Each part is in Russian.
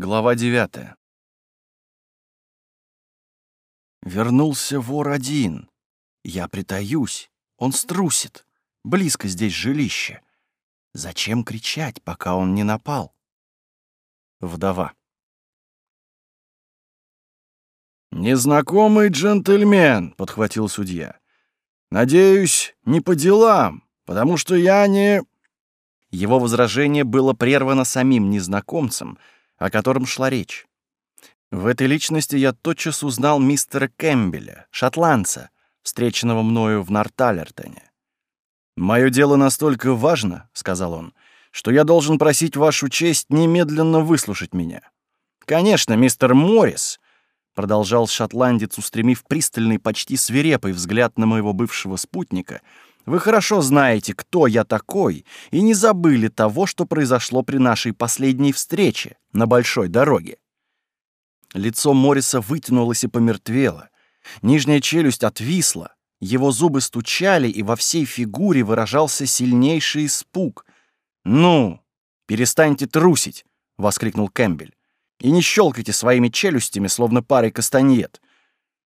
Глава 9 Вернулся вор один. Я притаюсь. Он струсит. Близко здесь жилище. Зачем кричать, пока он не напал? Вдова. «Незнакомый джентльмен», — подхватил судья. «Надеюсь, не по делам, потому что я не...» Его возражение было прервано самим незнакомцем — о котором шла речь. В этой личности я тотчас узнал мистера Кэмпбеля, шотландца, встреченного мною в Норталертоне. «Мое дело настолько важно», — сказал он, — «что я должен просить вашу честь немедленно выслушать меня». «Конечно, мистер Моррис», — продолжал шотландец, устремив пристальный, почти свирепый взгляд на моего бывшего спутника — вы хорошо знаете, кто я такой, и не забыли того, что произошло при нашей последней встрече на большой дороге. Лицо Морриса вытянулось и помертвело. Нижняя челюсть отвисла. Его зубы стучали, и во всей фигуре выражался сильнейший испуг. «Ну, перестаньте трусить!» — воскликнул Кэмпбель. «И не щелкайте своими челюстями, словно парой кастаньет.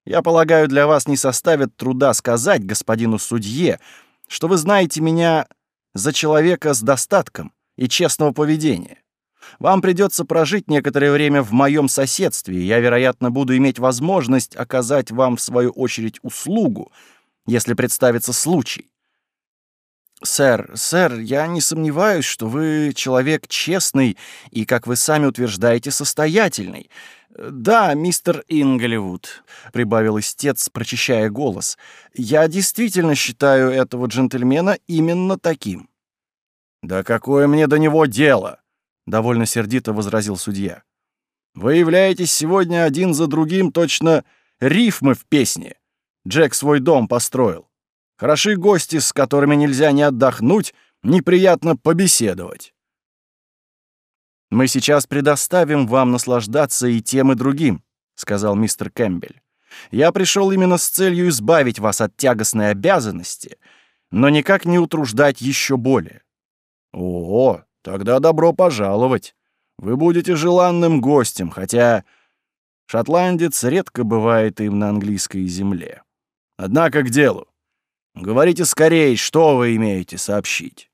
Я полагаю, для вас не составит труда сказать господину судье, что вы знаете меня за человека с достатком и честного поведения. Вам придется прожить некоторое время в моем соседстве, и я, вероятно, буду иметь возможность оказать вам, в свою очередь, услугу, если представится случай. Сэр, сэр, я не сомневаюсь, что вы человек честный и, как вы сами утверждаете, состоятельный. «Да, мистер Инголливуд», — прибавил истец, прочищая голос, — «я действительно считаю этого джентльмена именно таким». «Да какое мне до него дело?» — довольно сердито возразил судья. «Вы являетесь сегодня один за другим точно рифмы в песне. Джек свой дом построил. Хороши гости, с которыми нельзя ни отдохнуть, неприятно побеседовать». «Мы сейчас предоставим вам наслаждаться и тем, и другим», — сказал мистер Кэмпбель. «Я пришел именно с целью избавить вас от тягостной обязанности, но никак не утруждать еще более». «О, тогда добро пожаловать. Вы будете желанным гостем, хотя шотландец редко бывает им на английской земле. Однако к делу. Говорите скорее, что вы имеете сообщить».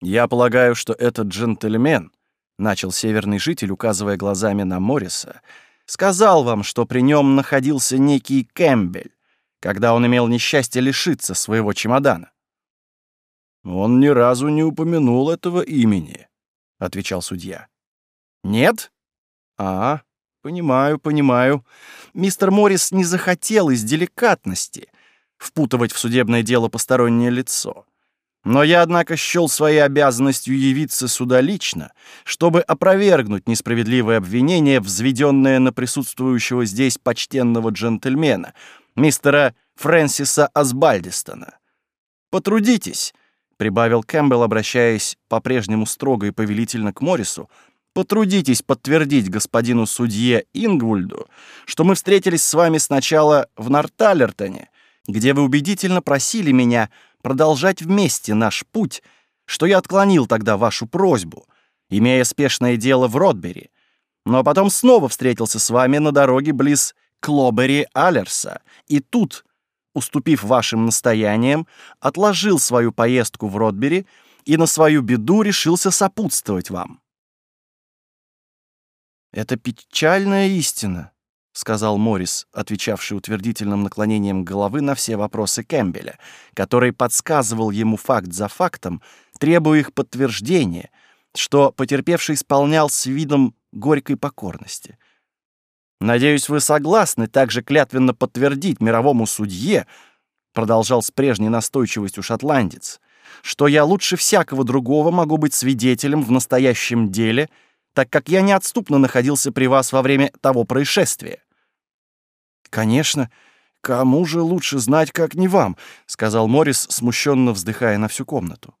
«Я полагаю, что этот джентльмен, — начал северный житель, указывая глазами на Морриса, — сказал вам, что при нем находился некий Кэмпбель, когда он имел несчастье лишиться своего чемодана». «Он ни разу не упомянул этого имени», — отвечал судья. «Нет?» «А, понимаю, понимаю. Мистер Моррис не захотел из деликатности впутывать в судебное дело постороннее лицо. Но я, однако, счел своей обязанностью явиться сюда лично, чтобы опровергнуть несправедливое обвинение, взведенное на присутствующего здесь почтенного джентльмена, мистера Фрэнсиса Асбальдистона. «Потрудитесь», — прибавил Кэмпбелл, обращаясь по-прежнему строго и повелительно к Моррису, «потрудитесь подтвердить господину судье Ингвульду, что мы встретились с вами сначала в Норталертоне, где вы убедительно просили меня — продолжать вместе наш путь, что я отклонил тогда вашу просьбу, имея спешное дело в Ротбери, но потом снова встретился с вами на дороге близ Клобери-Аллерса и тут, уступив вашим настояниям, отложил свою поездку в Ротбери и на свою беду решился сопутствовать вам. Это печальная истина, — сказал Моррис, отвечавший утвердительным наклонением головы на все вопросы Кэмпбеля, который подсказывал ему факт за фактом, требуя их подтверждения, что потерпевший исполнял с видом горькой покорности. «Надеюсь, вы согласны также клятвенно подтвердить мировому судье», продолжал с прежней настойчивостью шотландец, «что я лучше всякого другого могу быть свидетелем в настоящем деле», так как я неотступно находился при вас во время того происшествия. Конечно, кому же лучше знать, как не вам, сказал Морис, смущенно вздыхая на всю комнату.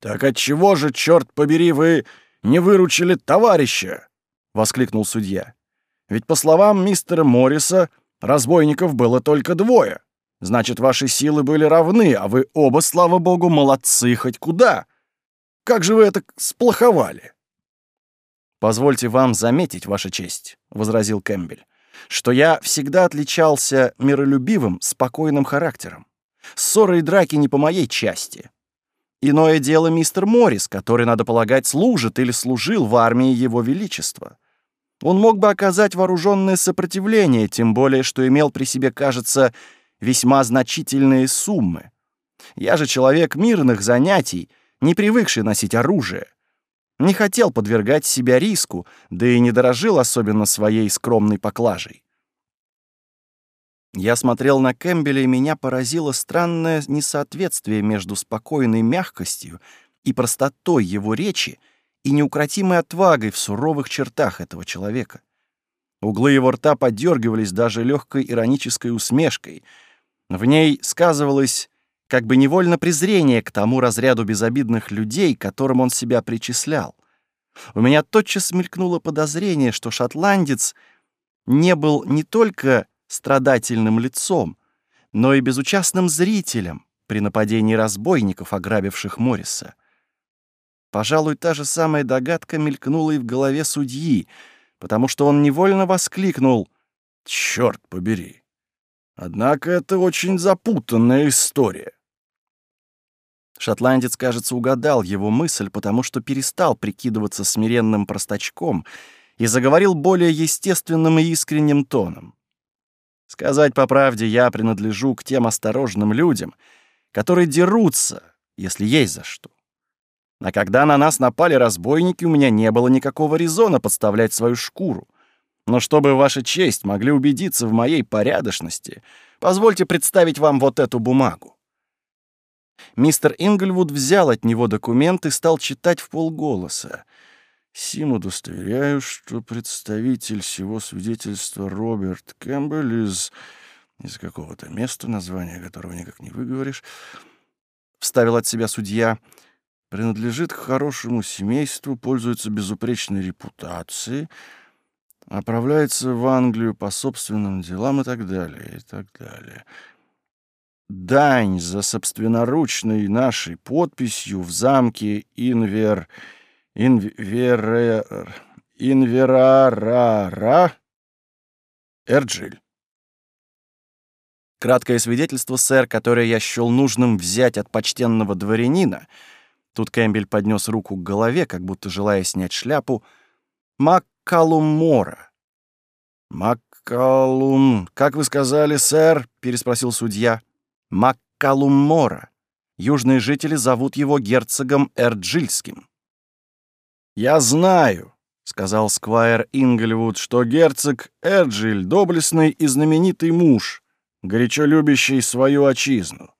Так от чего же, черт побери, вы не выручили товарища? воскликнул судья. Ведь по словам мистера Морриса, разбойников было только двое. Значит, ваши силы были равны, а вы оба, слава богу, молодцы хоть куда. Как же вы это сплоховали? «Позвольте вам заметить, Ваша честь», — возразил Кэмпбель, что я всегда отличался миролюбивым, спокойным характером. Ссоры и драки не по моей части. Иное дело мистер Моррис, который, надо полагать, служит или служил в армии Его Величества. Он мог бы оказать вооруженное сопротивление, тем более, что имел при себе, кажется, весьма значительные суммы. Я же человек мирных занятий, не привыкший носить оружие не хотел подвергать себя риску, да и не дорожил особенно своей скромной поклажей. Я смотрел на Кэмпбеля, и меня поразило странное несоответствие между спокойной мягкостью и простотой его речи и неукротимой отвагой в суровых чертах этого человека. Углы его рта подергивались даже легкой иронической усмешкой. В ней сказывалось как бы невольно презрение к тому разряду безобидных людей, которым он себя причислял. У меня тотчас мелькнуло подозрение, что шотландец не был не только страдательным лицом, но и безучастным зрителем при нападении разбойников, ограбивших Морриса. Пожалуй, та же самая догадка мелькнула и в голове судьи, потому что он невольно воскликнул «Чёрт побери!» Однако это очень запутанная история. Шотландец, кажется, угадал его мысль, потому что перестал прикидываться смиренным простачком и заговорил более естественным и искренним тоном. Сказать по правде, я принадлежу к тем осторожным людям, которые дерутся, если есть за что. А когда на нас напали разбойники, у меня не было никакого резона подставлять свою шкуру. Но чтобы ваша честь могли убедиться в моей порядочности, позвольте представить вам вот эту бумагу. Мистер Ингельвуд взял от него документ и стал читать в полголоса. Сим удостоверяю, что представитель всего свидетельства Роберт Кэмпбелл из... из какого-то места, название которого никак не выговоришь, вставил от себя судья, принадлежит к хорошему семейству, пользуется безупречной репутацией, отправляется в Англию по собственным делам и так далее, и так далее дань за собственноручной нашей подписью в замке Инвер... Инвер... Инверарара... Эрджиль. Краткое свидетельство, сэр, которое я счёл нужным взять от почтенного дворянина. Тут Кэмпбель поднёс руку к голове, как будто желая снять шляпу. Маккалумора, Маккалум, как вы сказали, сэр? переспросил судья. Маккалуммора. Южные жители зовут его герцогом Эрджильским. «Я знаю», — сказал Сквайр Ингельвуд, «что герцог Эрджиль — доблестный и знаменитый муж, горячо любящий свою отчизну.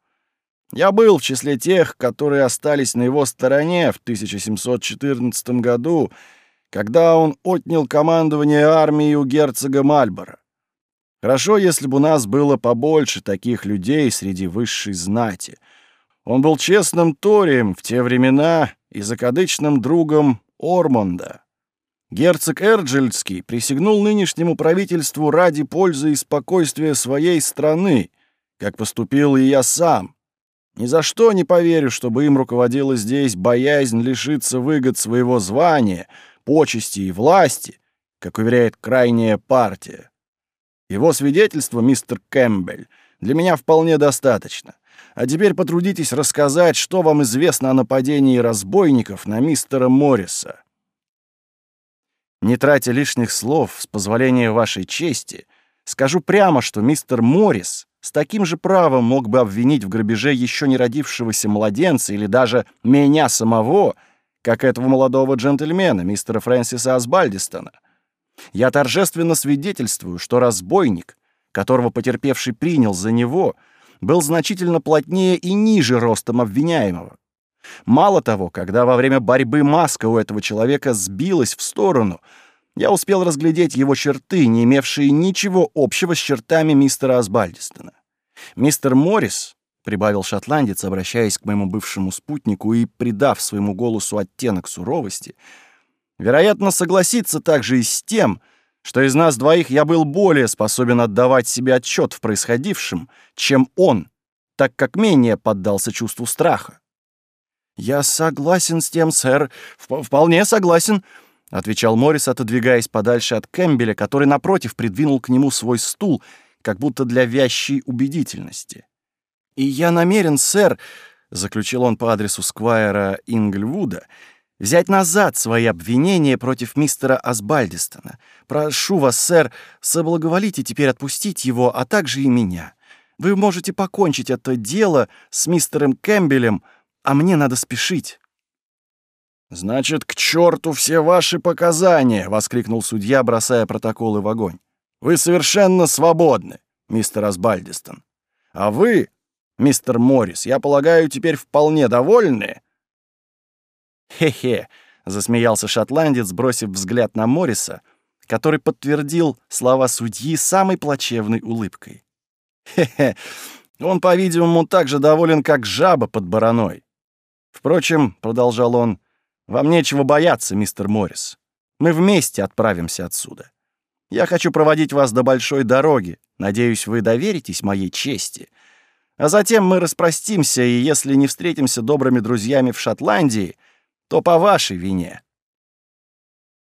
Я был в числе тех, которые остались на его стороне в 1714 году, когда он отнял командование армии у герцога Мальбора. Хорошо, если бы у нас было побольше таких людей среди высшей знати. Он был честным торием в те времена и закадычным другом Ормонда. Герцог Эрджельский присягнул нынешнему правительству ради пользы и спокойствия своей страны, как поступил и я сам. Ни за что не поверю, чтобы им руководила здесь боязнь лишиться выгод своего звания, почести и власти, как уверяет крайняя партия. Его свидетельство, мистер Кэмпбелл, для меня вполне достаточно. А теперь потрудитесь рассказать, что вам известно о нападении разбойников на мистера Морриса». Не тратя лишних слов, с позволения вашей чести, скажу прямо, что мистер Моррис с таким же правом мог бы обвинить в грабеже еще не родившегося младенца или даже меня самого, как этого молодого джентльмена, мистера Фрэнсиса Асбальдистона. Я торжественно свидетельствую, что разбойник, которого потерпевший принял за него, был значительно плотнее и ниже ростом обвиняемого. Мало того, когда во время борьбы маска у этого человека сбилась в сторону, я успел разглядеть его черты, не имевшие ничего общего с чертами мистера Асбальдистона. «Мистер Моррис», — прибавил шотландец, обращаясь к моему бывшему спутнику и придав своему голосу оттенок суровости, — вероятно, согласится также и с тем, что из нас двоих я был более способен отдавать себе отчет в происходившем, чем он, так как менее поддался чувству страха. «Я согласен с тем, сэр, вполне согласен», — отвечал Моррис, отодвигаясь подальше от Кэмбеля, который, напротив, придвинул к нему свой стул, как будто для вящей убедительности. «И я намерен, сэр», — заключил он по адресу Сквайра Ингльвуда, — взять назад свои обвинения против мистера Асбальдистона. Прошу вас, сэр, соблаговолите теперь отпустить его, а также и меня. Вы можете покончить это дело с мистером Кэмпбелем, а мне надо спешить». «Значит, к черту все ваши показания!» — воскликнул судья, бросая протоколы в огонь. «Вы совершенно свободны, мистер Асбальдистон. А вы, мистер Моррис, я полагаю, теперь вполне довольны «Хе-хе», — засмеялся шотландец, бросив взгляд на Морриса, который подтвердил слова судьи самой плачевной улыбкой. «Хе-хе, он, по-видимому, так же доволен, как жаба под бараной. Впрочем, — продолжал он, — вам нечего бояться, мистер Моррис. Мы вместе отправимся отсюда. Я хочу проводить вас до большой дороги. Надеюсь, вы доверитесь моей чести. А затем мы распростимся, и если не встретимся добрыми друзьями в Шотландии — то по вашей вине».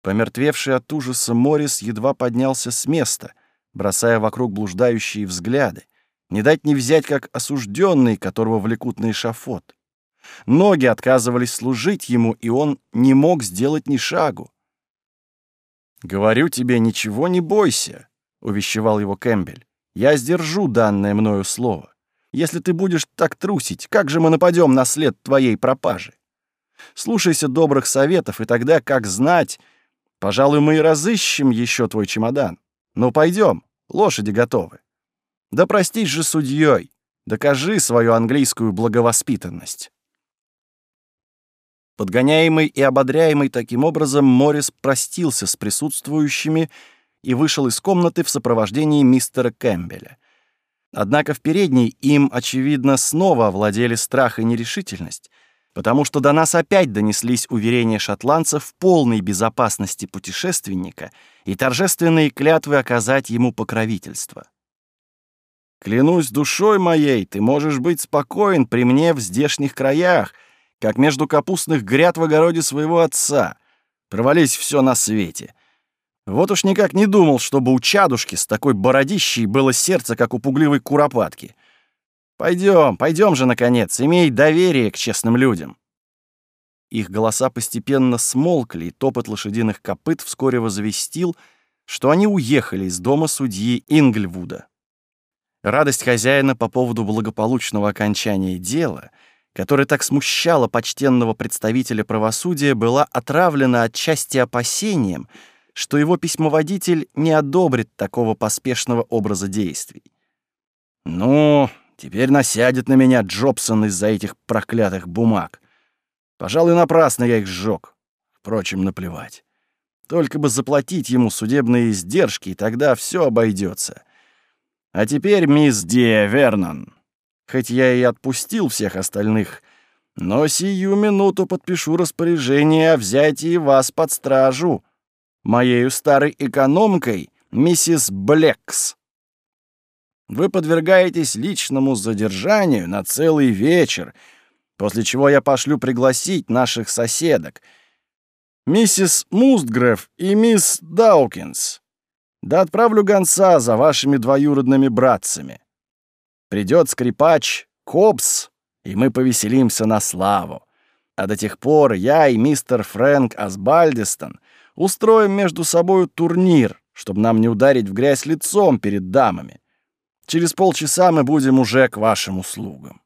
Помертвевший от ужаса Морис едва поднялся с места, бросая вокруг блуждающие взгляды. Не дать не взять, как осужденный, которого влекут на эшафот. Ноги отказывались служить ему, и он не мог сделать ни шагу. «Говорю тебе, ничего не бойся», — увещевал его Кэмпбель. «Я сдержу данное мною слово. Если ты будешь так трусить, как же мы нападем на след твоей пропажи?» Слушайся добрых советов, и тогда, как знать, пожалуй, мы и разыщем еще твой чемодан. Ну, пойдем, лошади готовы. Да простись же судьей, докажи свою английскую благовоспитанность». Подгоняемый и ободряемый таким образом, Морис простился с присутствующими и вышел из комнаты в сопровождении мистера Кэмпбеля. Однако в передней им, очевидно, снова овладели страх и нерешительность — потому что до нас опять донеслись уверения шотландцев в полной безопасности путешественника и торжественные клятвы оказать ему покровительство. «Клянусь душой моей, ты можешь быть спокоен при мне в здешних краях, как между капустных гряд в огороде своего отца. Провались все на свете. Вот уж никак не думал, чтобы у чадушки с такой бородищей было сердце, как у пугливой куропатки». Пойдем, пойдем же, наконец, имей доверие к честным людям. Их голоса постепенно смолкли, и топот лошадиных копыт вскоре возвестил, что они уехали из дома судьи Ингельвуда. Радость хозяина по поводу благополучного окончания дела, которое так смущало почтенного представителя правосудия, была отравлена отчасти опасением, что его письмоводитель не одобрит такого поспешного образа действий. «Ну, Теперь насядет на меня Джобсон из-за этих проклятых бумаг. Пожалуй, напрасно я их сжег. Впрочем, наплевать. Только бы заплатить ему судебные издержки, и тогда все обойдется. А теперь мисс Ди Вернон. Хоть я и отпустил всех остальных, но сию минуту подпишу распоряжение о взятии вас под стражу моею старой экономкой, миссис Блекс. Вы подвергаетесь личному задержанию на целый вечер, после чего я пошлю пригласить наших соседок. Миссис Мустгреф и мисс Даукинс. Да отправлю гонца за вашими двоюродными братцами. Придет скрипач Кобс, и мы повеселимся на славу. А до тех пор я и мистер Фрэнк Асбальдистон устроим между собой турнир, чтобы нам не ударить в грязь лицом перед дамами. Через полчаса мы будем уже к вашим услугам.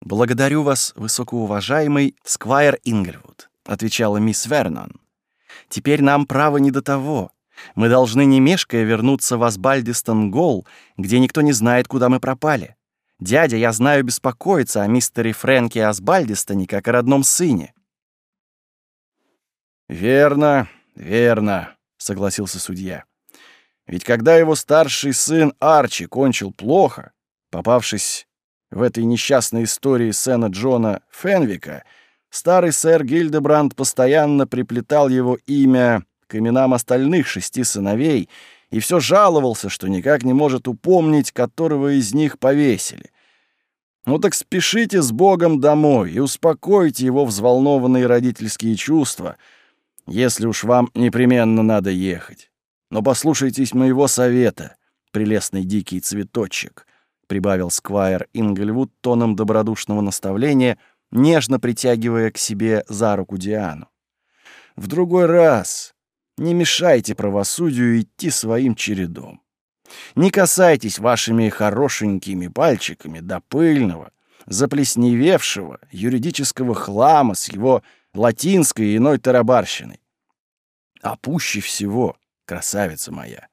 «Благодарю вас, высокоуважаемый Сквайр Ингельвуд», — отвечала мисс Вернон. «Теперь нам право не до того. Мы должны не мешкая вернуться в Асбальдистон-Гол, где никто не знает, куда мы пропали. Дядя, я знаю, беспокоится о мистере Фрэнке Асбальдистоне, как о родном сыне». «Верно, верно», — согласился судья. Ведь когда его старший сын Арчи кончил плохо, попавшись в этой несчастной истории сына Джона Фенвика, старый сэр Гильдебранд постоянно приплетал его имя к именам остальных шести сыновей и все жаловался, что никак не может упомнить, которого из них повесили. Ну так спешите с Богом домой и успокойте его взволнованные родительские чувства, если уж вам непременно надо ехать. Но послушайтесь моего совета, прелестный дикий цветочек, прибавил сквайр Ингельвуд тоном добродушного наставления, нежно притягивая к себе за руку Диану. В другой раз не мешайте правосудию идти своим чередом. Не касайтесь вашими хорошенькими пальчиками до пыльного, заплесневевшего юридического хлама с его латинской и иной тарабарщиной. А пуще всего красавица моя.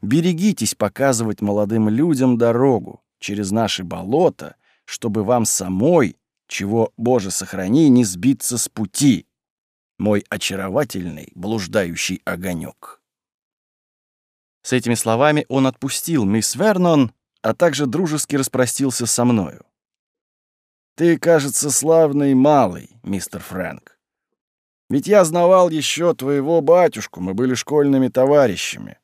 Берегитесь показывать молодым людям дорогу через наши болота, чтобы вам самой, чего, Боже, сохрани, не сбиться с пути, мой очаровательный блуждающий огонек. С этими словами он отпустил мисс Вернон, а также дружески распростился со мною. «Ты, кажется, славный малый, мистер Фрэнк. Ведь я знавал еще твоего батюшку, мы были школьными товарищами.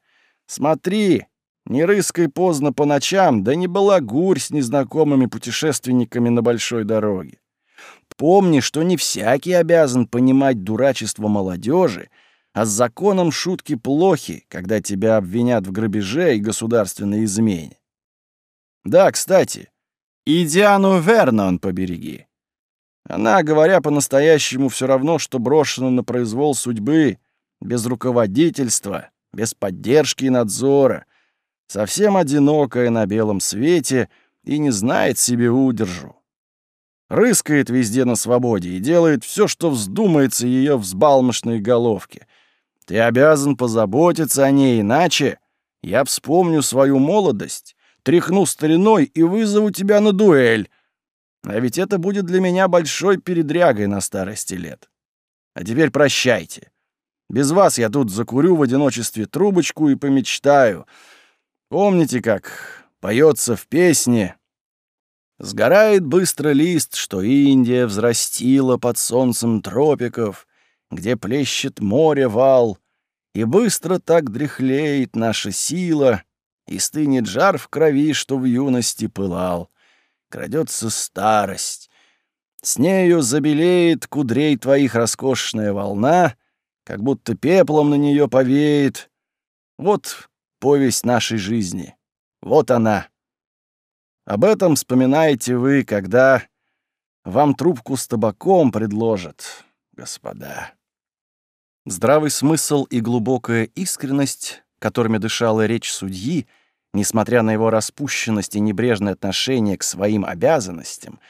Смотри, не рыскай поздно по ночам, да не была гурь с незнакомыми путешественниками на большой дороге. Помни, что не всякий обязан понимать дурачество молодежи, а с законом шутки плохи, когда тебя обвинят в грабеже и государственной измене. Да, кстати, и Диану Вернон побереги. Она, говоря по-настоящему, все равно, что брошена на произвол судьбы, без руководительства, без поддержки и надзора, совсем одинокая на белом свете и не знает себе удержу. Рыскает везде на свободе и делает все, что вздумается ее взбалмошной головке. Ты обязан позаботиться о ней, иначе я вспомню свою молодость, тряхну стариной и вызову тебя на дуэль, а ведь это будет для меня большой передрягой на старости лет. А теперь прощайте. Без вас я тут закурю в одиночестве трубочку и помечтаю. Помните, как поется в песне «Сгорает быстро лист, что Индия взрастила под солнцем тропиков, где плещет море вал, и быстро так дряхлеет наша сила, и стынет жар в крови, что в юности пылал крадется старость. С нею забелеет кудрей твоих роскошная волна, как будто пеплом на нее повеет. Вот повесть нашей жизни. Вот она. Об этом вспоминаете вы, когда вам трубку с табаком предложат, господа. Здравый смысл и глубокая искренность, которыми дышала речь судьи, — несмотря на его распущенность и небрежное отношение к своим обязанностям,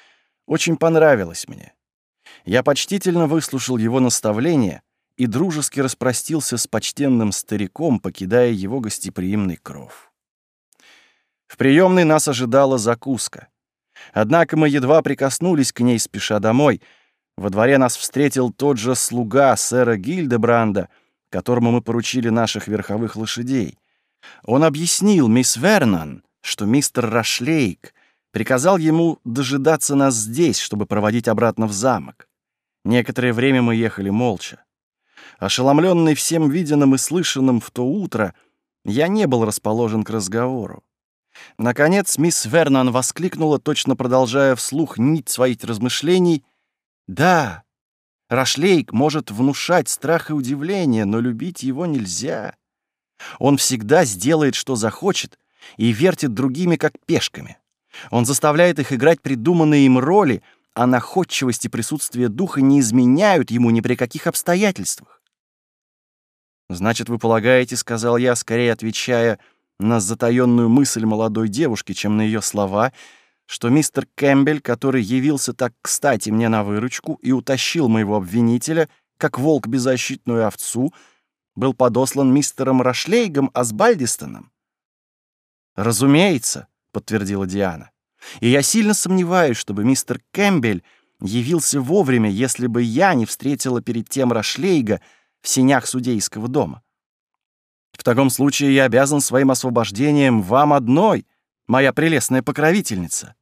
очень понравилось мне. Я почтительно выслушал его наставление и дружески распростился с почтенным стариком, покидая его гостеприимный кров. В приемной нас ожидала закуска. Однако мы едва прикоснулись к ней, спеша домой. Во дворе нас встретил тот же слуга сэра Гильдебранда, которому мы поручили наших верховых лошадей — он объяснил мисс Вернон, что мистер Рашлейк приказал ему дожидаться нас здесь, чтобы проводить обратно в замок. Некоторое время мы ехали молча. Ошеломленный всем виденным и слышанным в то утро, я не был расположен к разговору. Наконец мисс Вернон воскликнула, точно продолжая вслух нить своих размышлений. «Да, Рашлейк может внушать страх и удивление, но любить его нельзя. Он всегда сделает, что захочет, и вертит другими, как пешками. Он заставляет их играть придуманные им роли, а находчивость и присутствие духа не изменяют ему ни при каких обстоятельствах. «Значит, вы полагаете, — сказал я, скорее отвечая на затаённую мысль молодой девушки, чем на её слова, — что мистер Кэмпбелл, который явился так кстати мне на выручку и утащил моего обвинителя, как волк беззащитную овцу, — был подослан мистером Рашлейгом Асбальдистоном. «Разумеется», — подтвердила Диана. «И я сильно сомневаюсь, чтобы мистер Кэмпбель явился вовремя, если бы я не встретила перед тем Рашлейга в сенях судейского дома. В таком случае я обязан своим освобождением вам одной, моя прелестная покровительница».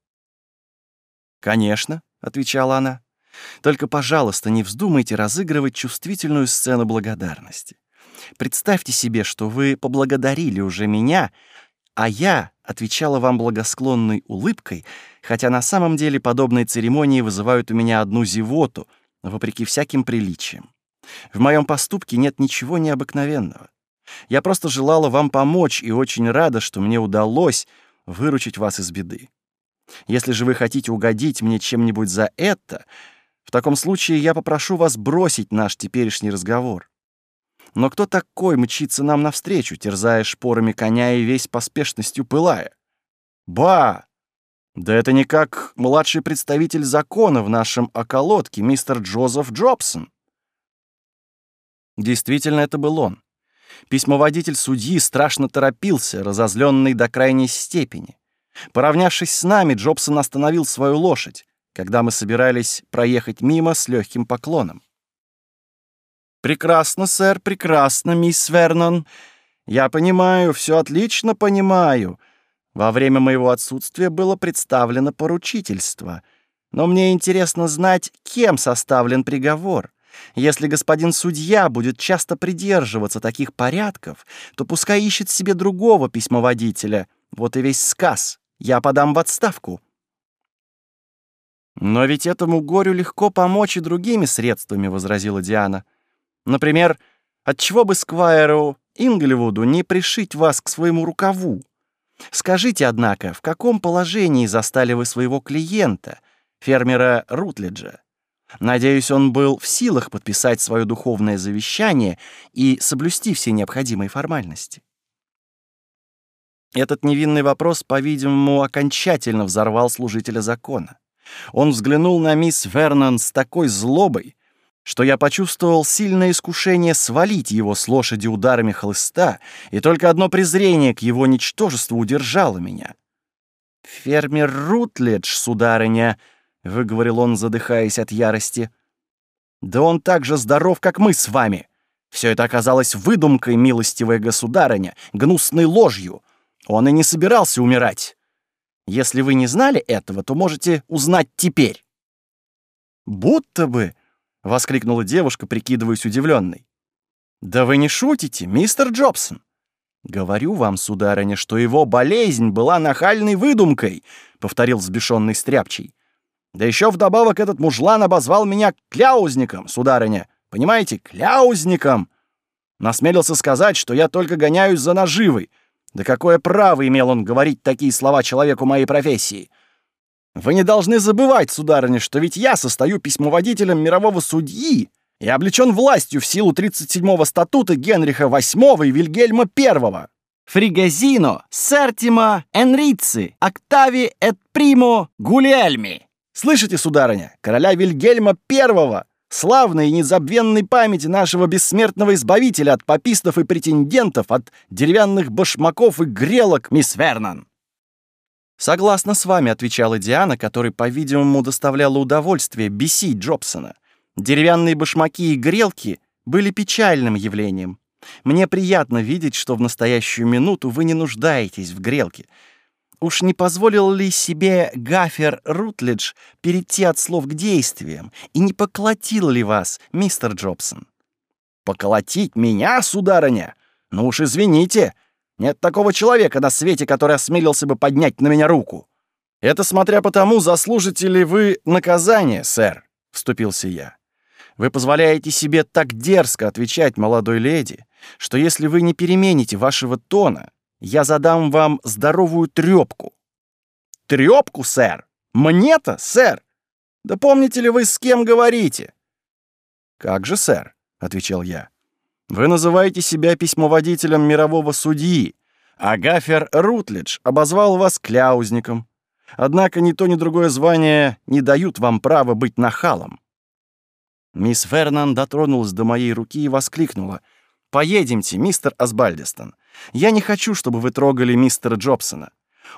«Конечно», — отвечала она. «Только, пожалуйста, не вздумайте разыгрывать чувствительную сцену благодарности. Представьте себе, что вы поблагодарили уже меня, а я отвечала вам благосклонной улыбкой, хотя на самом деле подобные церемонии вызывают у меня одну зевоту, вопреки всяким приличиям. В моем поступке нет ничего необыкновенного. Я просто желала вам помочь и очень рада, что мне удалось выручить вас из беды. Если же вы хотите угодить мне чем-нибудь за это, в таком случае я попрошу вас бросить наш теперешний разговор. Но кто такой мчится нам навстречу, терзая шпорами коня и весь поспешностью пылая? Ба! Да это не как младший представитель закона в нашем околотке, мистер Джозеф Джобсон. Действительно, это был он. Письмоводитель судьи страшно торопился, разозленный до крайней степени. Поравнявшись с нами, Джобсон остановил свою лошадь, когда мы собирались проехать мимо с легким поклоном. Прекрасно, сэр, прекрасно, мисс Вернон. Я понимаю, все отлично понимаю. Во время моего отсутствия было представлено поручительство. Но мне интересно знать, кем составлен приговор. Если господин судья будет часто придерживаться таких порядков, то пускай ищет себе другого письмоводителя. Вот и весь сказ. Я подам в отставку. «Но ведь этому горю легко помочь и другими средствами», — возразила Диана. — Например, отчего бы Сквайеру Ингливуду не пришить вас к своему рукаву? Скажите, однако, в каком положении застали вы своего клиента, фермера Рутледжа? Надеюсь, он был в силах подписать свое духовное завещание и соблюсти все необходимые формальности. Этот невинный вопрос, по-видимому, окончательно взорвал служителя закона. Он взглянул на мисс Вернон с такой злобой, что я почувствовал сильное искушение свалить его с лошади ударами хлыста, и только одно презрение к его ничтожеству удержало меня. «Фермер Рутледж, сударыня», — выговорил он, задыхаясь от ярости, — «да он так же здоров, как мы с вами. Все это оказалось выдумкой, милостивая государыня, гнусной ложью. Он и не собирался умирать. Если вы не знали этого, то можете узнать теперь». «Будто бы», — воскликнула девушка, прикидываясь удивленной. «Да вы не шутите, мистер Джобсон!» «Говорю вам, сударыня, что его болезнь была нахальной выдумкой», — повторил взбешенный Стряпчий. «Да еще вдобавок этот мужлан обозвал меня кляузником, сударыня. Понимаете, кляузником!» Насмелился сказать, что я только гоняюсь за наживой. Да какое право имел он говорить такие слова человеку моей профессии? Вы не должны забывать, сударыни, что ведь я состою письмоводителем мирового судьи и облечен властью в силу 37-го статута Генриха VIII и Вильгельма I. Фригазино, Сертима, Энрици, Октави, Эт Примо, Гулиальми. Слышите, сударыня, короля Вильгельма I, славной и незабвенной памяти нашего бессмертного избавителя от попистов и претендентов, от деревянных башмаков и грелок, мисс Вернан. «Согласна с вами», — отвечала Диана, который, по-видимому, доставляло удовольствие бесить Джобсона. Деревянные башмаки и грелки были печальным явлением. Мне приятно видеть, что в настоящую минуту вы не нуждаетесь в грелке. Уж не позволил ли себе Гафер Рутледж перейти от слов к действиям, и не поколотил ли вас мистер Джобсон? «Поколотить меня, сударыня? Ну уж извините!» Нет такого человека на свете, который осмелился бы поднять на меня руку. Это смотря по тому, заслужите ли вы наказание, сэр, — вступился я. Вы позволяете себе так дерзко отвечать молодой леди, что если вы не перемените вашего тона, я задам вам здоровую трёпку. Трёпку, сэр? Мне-то, сэр? Да помните ли вы, с кем говорите? Как же, сэр, — отвечал я. Вы называете себя письмоводителем мирового судьи, а Гафер Рутледж обозвал вас кляузником. Однако ни то, ни другое звание не дают вам права быть нахалом». Мисс Фернан дотронулась до моей руки и воскликнула. «Поедемте, мистер Асбальдистон. Я не хочу, чтобы вы трогали мистера Джобсона.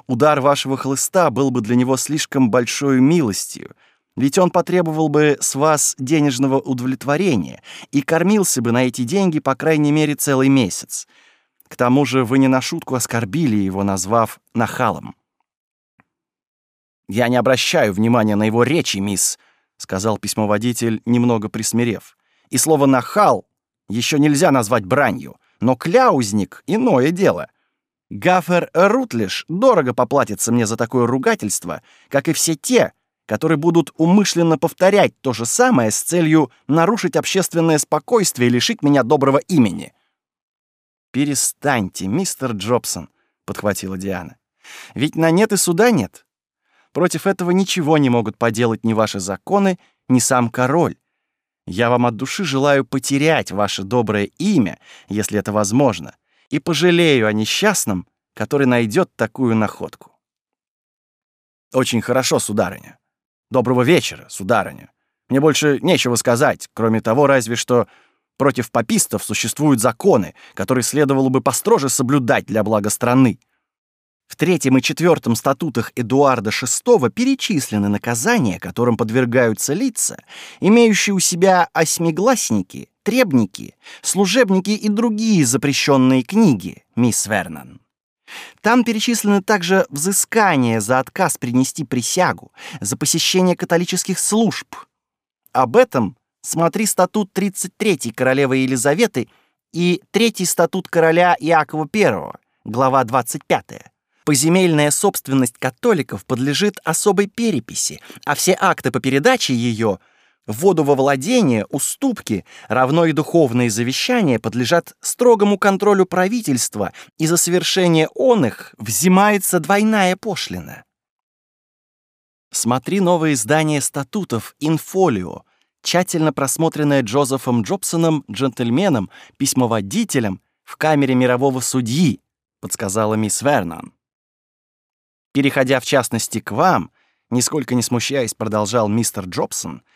Удар вашего хлыста был бы для него слишком большой милостью, ведь он потребовал бы с вас денежного удовлетворения и кормился бы на эти деньги по крайней мере целый месяц. К тому же вы не на шутку оскорбили его, назвав нахалом. «Я не обращаю внимания на его речи, мисс», — сказал письмоводитель, немного присмирев. «И слово «нахал» еще нельзя назвать бранью, но «кляузник» — иное дело. Гафер Рутлиш дорого поплатится мне за такое ругательство, как и все те, — которые будут умышленно повторять то же самое с целью нарушить общественное спокойствие и лишить меня доброго имени. «Перестаньте, мистер Джобсон», — подхватила Диана. «Ведь на нет и суда нет. Против этого ничего не могут поделать ни ваши законы, ни сам король. Я вам от души желаю потерять ваше доброе имя, если это возможно, и пожалею о несчастном, который найдет такую находку». «Очень хорошо, сударыня», Доброго вечера, сударыня. Мне больше нечего сказать, кроме того, разве что против попистов существуют законы, которые следовало бы построже соблюдать для блага страны. В третьем и четвертом статутах Эдуарда VI перечислены наказания, которым подвергаются лица, имеющие у себя осьмигласники, требники, служебники и другие запрещенные книги, мисс Вернан. Там перечислены также взыскания за отказ принести присягу, за посещение католических служб. Об этом смотри статут 33 королевы Елизаветы и третий статут короля Иакова I, глава 25. Поземельная собственность католиков подлежит особой переписи, а все акты по передаче ее – Воду во владение, уступки, равно и духовные завещания подлежат строгому контролю правительства, и за совершение он их взимается двойная пошлина. Смотри новое издание статутов «Инфолио», тщательно просмотренное Джозефом Джобсоном, джентльменом, письмоводителем в камере мирового судьи, подсказала мисс Вернон. Переходя в частности к вам, нисколько не смущаясь, продолжал мистер Джобсон —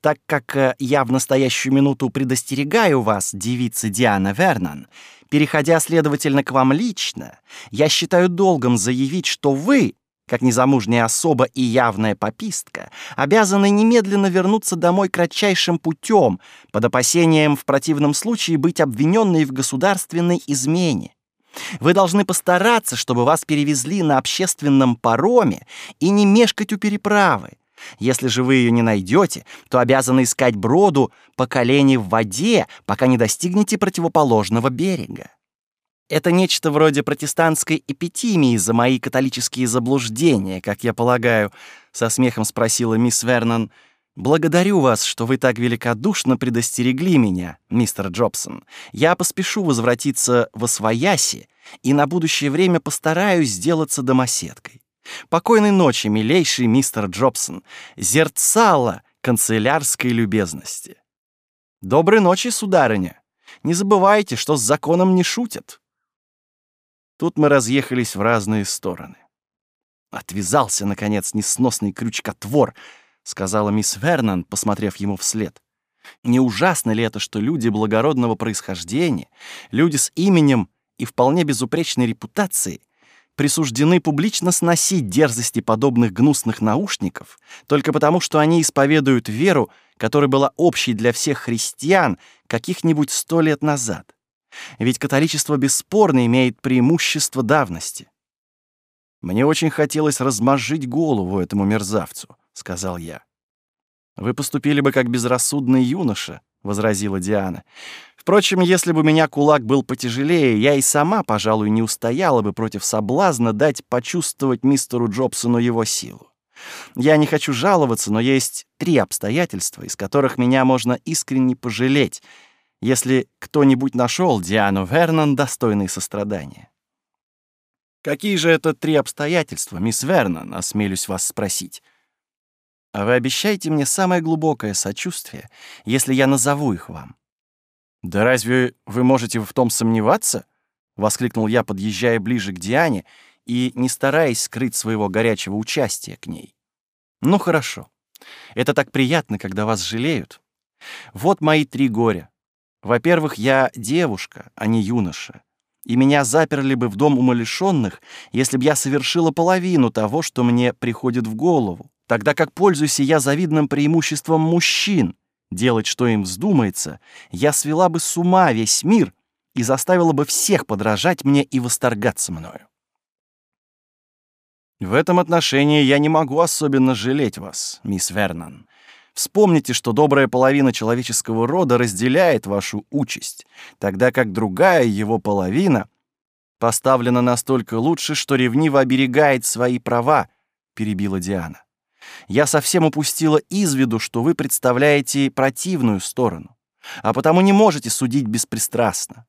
так как э, я в настоящую минуту предостерегаю вас, девица Диана Вернан, переходя, следовательно, к вам лично, я считаю долгом заявить, что вы, как незамужняя особа и явная попистка, обязаны немедленно вернуться домой кратчайшим путем, под опасением в противном случае быть обвиненной в государственной измене. Вы должны постараться, чтобы вас перевезли на общественном пароме и не мешкать у переправы. Если же вы ее не найдете, то обязаны искать броду по колени в воде, пока не достигнете противоположного берега. Это нечто вроде протестантской эпитимии за мои католические заблуждения, как я полагаю, со смехом спросила мисс Вернон. Благодарю вас, что вы так великодушно предостерегли меня, мистер Джобсон. Я поспешу возвратиться в Освояси и на будущее время постараюсь сделаться домоседкой. Покойной ночи, милейший мистер Джобсон, зерцало канцелярской любезности. Доброй ночи, сударыня. Не забывайте, что с законом не шутят. Тут мы разъехались в разные стороны. Отвязался, наконец, несносный крючкотвор, сказала мисс Вернан, посмотрев ему вслед. Не ужасно ли это, что люди благородного происхождения, люди с именем и вполне безупречной репутацией присуждены публично сносить дерзости подобных гнусных наушников только потому, что они исповедуют веру, которая была общей для всех христиан каких-нибудь сто лет назад. Ведь католичество бесспорно имеет преимущество давности. «Мне очень хотелось размозжить голову этому мерзавцу», — сказал я. «Вы поступили бы как безрассудный юноша», — возразила Диана. Впрочем, если бы у меня кулак был потяжелее, я и сама, пожалуй, не устояла бы против соблазна дать почувствовать мистеру Джобсону его силу. Я не хочу жаловаться, но есть три обстоятельства, из которых меня можно искренне пожалеть, если кто-нибудь нашел Диану Вернон достойные сострадания. «Какие же это три обстоятельства, мисс Вернон?» — осмелюсь вас спросить. «А вы обещаете мне самое глубокое сочувствие, если я назову их вам. «Да разве вы можете в том сомневаться?» — воскликнул я, подъезжая ближе к Диане и не стараясь скрыть своего горячего участия к ней. «Ну хорошо. Это так приятно, когда вас жалеют. Вот мои три горя. Во-первых, я девушка, а не юноша, и меня заперли бы в дом умалишенных, если б я совершила половину того, что мне приходит в голову, тогда как пользуюсь я завидным преимуществом мужчин, делать, что им вздумается, я свела бы с ума весь мир и заставила бы всех подражать мне и восторгаться мною. В этом отношении я не могу особенно жалеть вас, мисс Вернан. Вспомните, что добрая половина человеческого рода разделяет вашу участь, тогда как другая его половина поставлена настолько лучше, что ревниво оберегает свои права, перебила Диана. Я совсем упустила из виду, что вы представляете противную сторону, а потому не можете судить беспристрастно.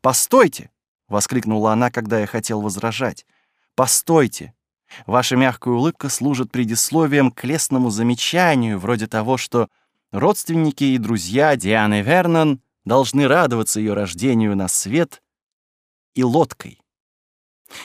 «Постойте!» — воскликнула она, когда я хотел возражать. «Постойте! Ваша мягкая улыбка служит предисловием к лестному замечанию, вроде того, что родственники и друзья Дианы Вернон должны радоваться ее рождению на свет и лодкой.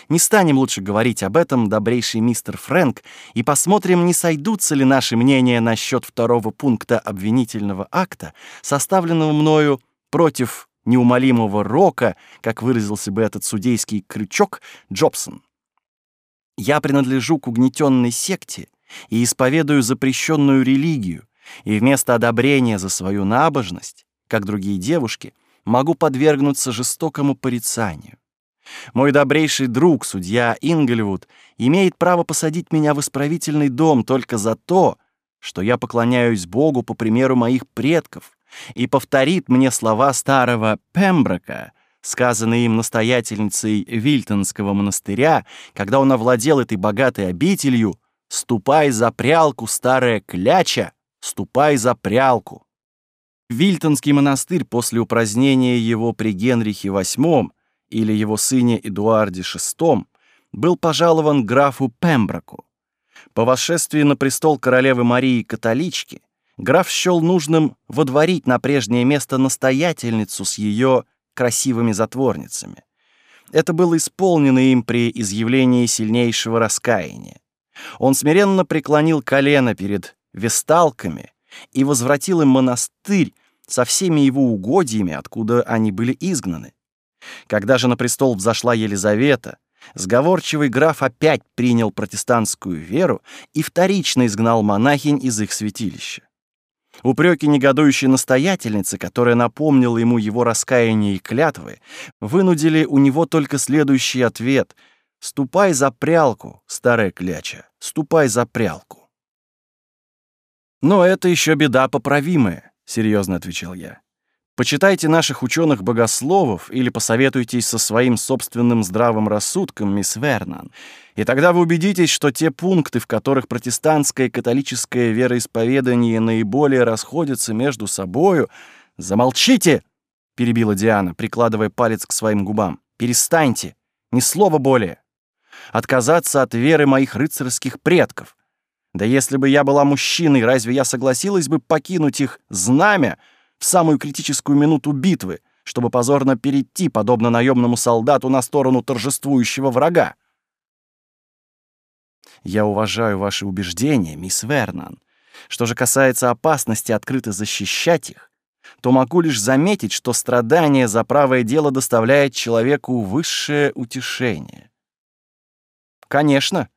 Не станем лучше говорить об этом, добрейший мистер Фрэнк, и посмотрим, не сойдутся ли наши мнения насчет второго пункта обвинительного акта, составленного мною против неумолимого рока, как выразился бы этот судейский крючок, Джобсон. Я принадлежу к угнетенной секте и исповедую запрещенную религию, и вместо одобрения за свою набожность, как другие девушки, могу подвергнуться жестокому порицанию. Мой добрейший друг, судья Ингельвуд, имеет право посадить меня в исправительный дом только за то, что я поклоняюсь Богу по примеру моих предков, и повторит мне слова старого Пемброка, сказанные им настоятельницей Вильтонского монастыря, когда он овладел этой богатой обителью, «Ступай за прялку, старая кляча, ступай за прялку». Вильтонский монастырь после упразднения его при Генрихе VIII или его сыне Эдуарде VI, был пожалован графу Пемброку. По восшествии на престол королевы Марии Католички граф счел нужным водворить на прежнее место настоятельницу с ее красивыми затворницами. Это было исполнено им при изъявлении сильнейшего раскаяния. Он смиренно преклонил колено перед весталками и возвратил им монастырь со всеми его угодьями, откуда они были изгнаны. Когда же на престол взошла Елизавета, сговорчивый граф опять принял протестантскую веру и вторично изгнал монахинь из их святилища. Упреки негодующей настоятельницы, которая напомнила ему его раскаяние и клятвы, вынудили у него только следующий ответ «Ступай за прялку, старая кляча, ступай за прялку». «Но это еще беда поправимая», — серьезно отвечал я. Почитайте наших ученых-богословов или посоветуйтесь со своим собственным здравым рассудком, мисс Вернан, и тогда вы убедитесь, что те пункты, в которых протестантское и католическое вероисповедание наиболее расходятся между собою... «Замолчите!» — перебила Диана, прикладывая палец к своим губам. «Перестаньте! Ни слова более! Отказаться от веры моих рыцарских предков! Да если бы я была мужчиной, разве я согласилась бы покинуть их знамя, — в самую критическую минуту битвы, чтобы позорно перейти, подобно наемному солдату, на сторону торжествующего врага. Я уважаю ваши убеждения, мисс Вернан. Что же касается опасности открыто защищать их, то могу лишь заметить, что страдание за правое дело доставляет человеку высшее утешение. Конечно.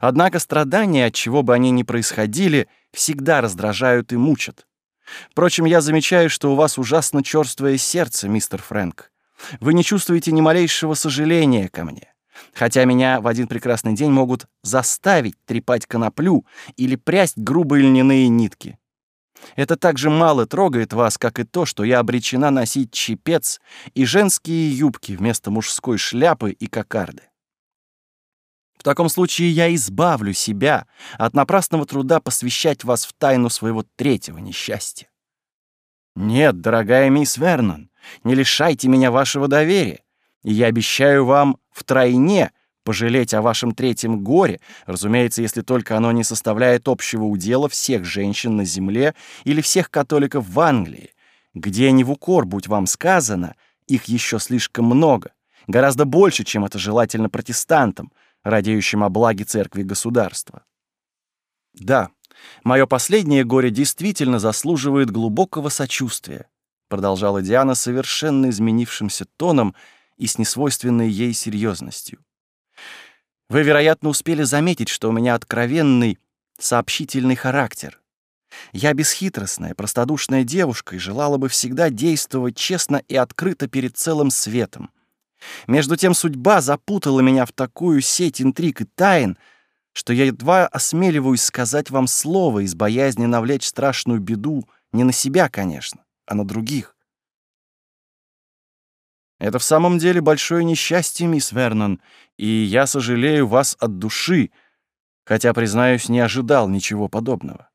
Однако страдания, от чего бы они ни происходили, всегда раздражают и мучат. Впрочем, я замечаю, что у вас ужасно черствое сердце, мистер Фрэнк. Вы не чувствуете ни малейшего сожаления ко мне. Хотя меня в один прекрасный день могут заставить трепать коноплю или прясть грубые льняные нитки. Это так же мало трогает вас, как и то, что я обречена носить чепец и женские юбки вместо мужской шляпы и кокарды. В таком случае я избавлю себя от напрасного труда посвящать вас в тайну своего третьего несчастья. Нет, дорогая мисс Вернон, не лишайте меня вашего доверия, и я обещаю вам втройне пожалеть о вашем третьем горе, разумеется, если только оно не составляет общего удела всех женщин на земле или всех католиков в Англии, где не в укор, будь вам сказано, их еще слишком много, гораздо больше, чем это желательно протестантам, радеющим о благе церкви государства. «Да, мое последнее горе действительно заслуживает глубокого сочувствия», продолжала Диана совершенно изменившимся тоном и с несвойственной ей серьезностью. «Вы, вероятно, успели заметить, что у меня откровенный, сообщительный характер. Я бесхитростная, простодушная девушка и желала бы всегда действовать честно и открыто перед целым светом. Между тем судьба запутала меня в такую сеть интриг и тайн, что я едва осмеливаюсь сказать вам слово из боязни навлечь страшную беду не на себя, конечно, а на других. Это в самом деле большое несчастье, мисс Вернон, и я сожалею вас от души, хотя, признаюсь, не ожидал ничего подобного.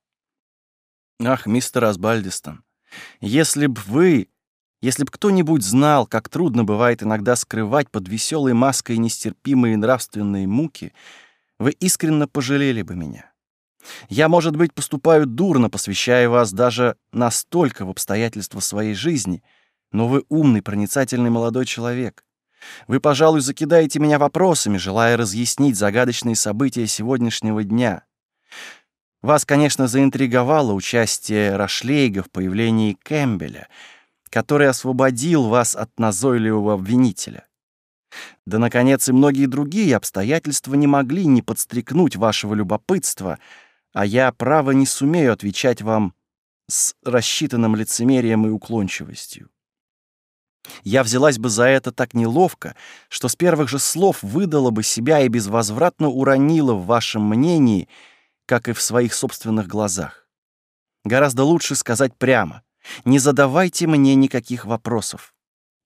Ах, мистер Асбальдистон, если б вы если бы кто-нибудь знал, как трудно бывает иногда скрывать под веселой маской нестерпимые нравственные муки, вы искренне пожалели бы меня. Я, может быть, поступаю дурно, посвящая вас даже настолько в обстоятельства своей жизни, но вы умный, проницательный молодой человек. Вы, пожалуй, закидаете меня вопросами, желая разъяснить загадочные события сегодняшнего дня. Вас, конечно, заинтриговало участие Рашлейга в появлении Кэмпбеля — который освободил вас от назойливого обвинителя. Да, наконец, и многие другие обстоятельства не могли не подстрекнуть вашего любопытства, а я, право, не сумею отвечать вам с рассчитанным лицемерием и уклончивостью. Я взялась бы за это так неловко, что с первых же слов выдала бы себя и безвозвратно уронила в вашем мнении, как и в своих собственных глазах. Гораздо лучше сказать прямо — не задавайте мне никаких вопросов.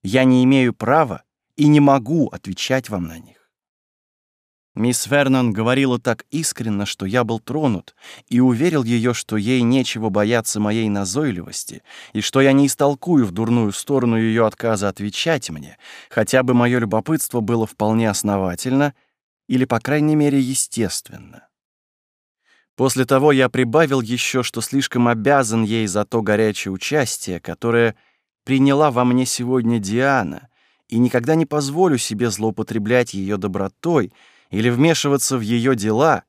Я не имею права и не могу отвечать вам на них. Мисс Вернон говорила так искренно, что я был тронут, и уверил ее, что ей нечего бояться моей назойливости, и что я не истолкую в дурную сторону ее отказа отвечать мне, хотя бы мое любопытство было вполне основательно или, по крайней мере, естественно. После того я прибавил еще, что слишком обязан ей за то горячее участие, которое приняла во мне сегодня Диана, и никогда не позволю себе злоупотреблять ее добротой или вмешиваться в ее дела,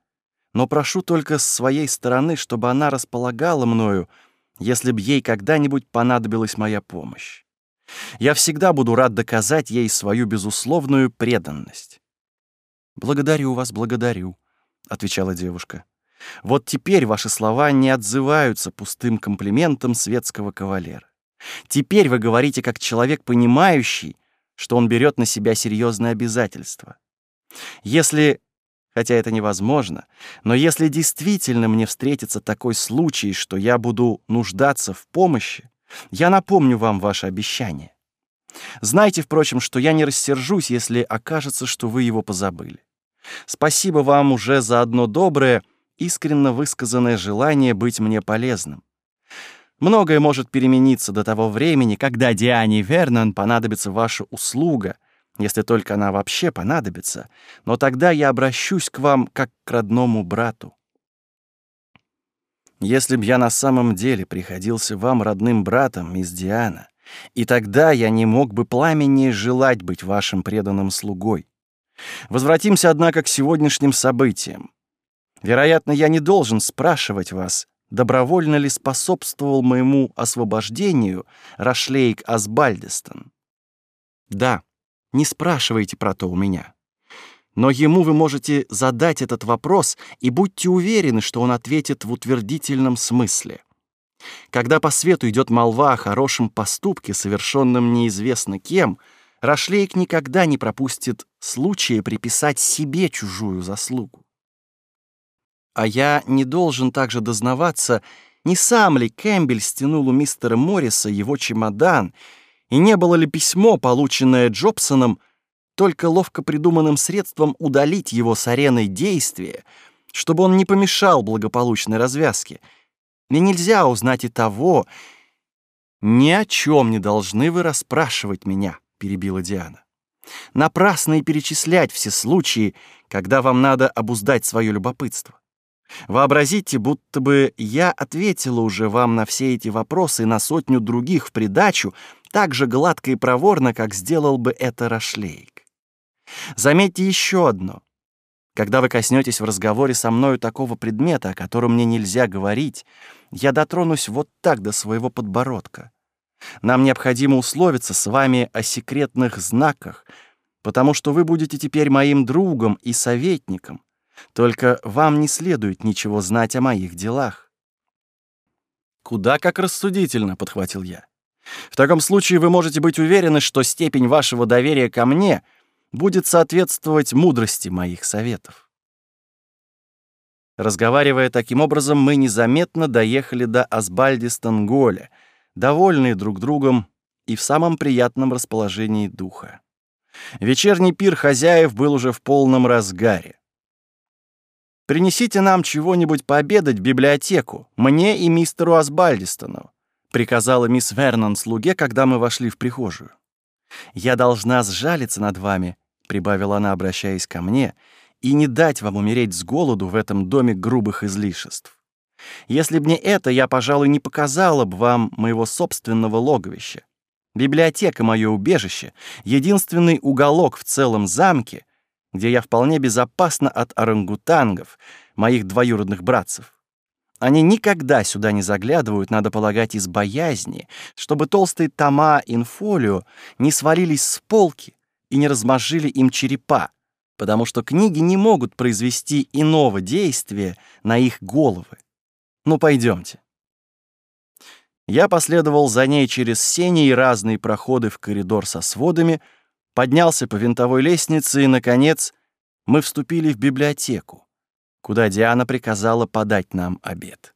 но прошу только с своей стороны, чтобы она располагала мною, если б ей когда-нибудь понадобилась моя помощь. Я всегда буду рад доказать ей свою безусловную преданность. «Благодарю вас, благодарю», — отвечала девушка. Вот теперь ваши слова не отзываются пустым комплиментом светского кавалера. Теперь вы говорите как человек, понимающий, что он берет на себя серьезные обязательства. Если, хотя это невозможно, но если действительно мне встретится такой случай, что я буду нуждаться в помощи, я напомню вам ваше обещание. Знайте, впрочем, что я не рассержусь, если окажется, что вы его позабыли. Спасибо вам уже за одно доброе — искренно высказанное желание быть мне полезным. Многое может перемениться до того времени, когда Диане Вернон понадобится ваша услуга, если только она вообще понадобится, но тогда я обращусь к вам как к родному брату. Если б я на самом деле приходился вам родным братом, мисс Диана, и тогда я не мог бы пламеннее желать быть вашим преданным слугой. Возвратимся, однако, к сегодняшним событиям. Вероятно, я не должен спрашивать вас, добровольно ли способствовал моему освобождению Рашлейк Асбальдестон. Да, не спрашивайте про то у меня. Но ему вы можете задать этот вопрос и будьте уверены, что он ответит в утвердительном смысле. Когда по свету идет молва о хорошем поступке, совершенном неизвестно кем, Рашлейк никогда не пропустит случая приписать себе чужую заслугу. А я не должен также дознаваться, не сам ли Кэмпбель стянул у мистера Морриса его чемодан, и не было ли письмо, полученное Джобсоном, только ловко придуманным средством удалить его с арены действия, чтобы он не помешал благополучной развязке. Мне нельзя узнать и того. «Ни о чем не должны вы расспрашивать меня», — перебила Диана. «Напрасно и перечислять все случаи, когда вам надо обуздать свое любопытство. Вообразите, будто бы я ответила уже вам на все эти вопросы и на сотню других в придачу, так же гладко и проворно, как сделал бы это Рашлейк. Заметьте еще одно. Когда вы коснетесь в разговоре со мною такого предмета, о котором мне нельзя говорить, я дотронусь вот так до своего подбородка. Нам необходимо условиться с вами о секретных знаках, потому что вы будете теперь моим другом и советником, только вам не следует ничего знать о моих делах. Куда как рассудительно, подхватил я. В таком случае вы можете быть уверены, что степень вашего доверия ко мне будет соответствовать мудрости моих советов. Разговаривая таким образом, мы незаметно доехали до Асбальдистанголя, довольные друг другом и в самом приятном расположении духа. Вечерний пир хозяев был уже в полном разгаре. «Принесите нам чего-нибудь пообедать в библиотеку, мне и мистеру Асбальдистону», приказала мисс Вернон слуге, когда мы вошли в прихожую. «Я должна сжалиться над вами», — прибавила она, обращаясь ко мне, «и не дать вам умереть с голоду в этом доме грубых излишеств. Если б не это, я, пожалуй, не показала бы вам моего собственного логовища. Библиотека — мое убежище, единственный уголок в целом замке — где я вполне безопасна от орангутангов, моих двоюродных братцев. Они никогда сюда не заглядывают, надо полагать, из боязни, чтобы толстые тома инфолио не свалились с полки и не размозжили им черепа, потому что книги не могут произвести иного действия на их головы. Ну, пойдемте. Я последовал за ней через сени и разные проходы в коридор со сводами — поднялся по винтовой лестнице, и, наконец, мы вступили в библиотеку, куда Диана приказала подать нам обед.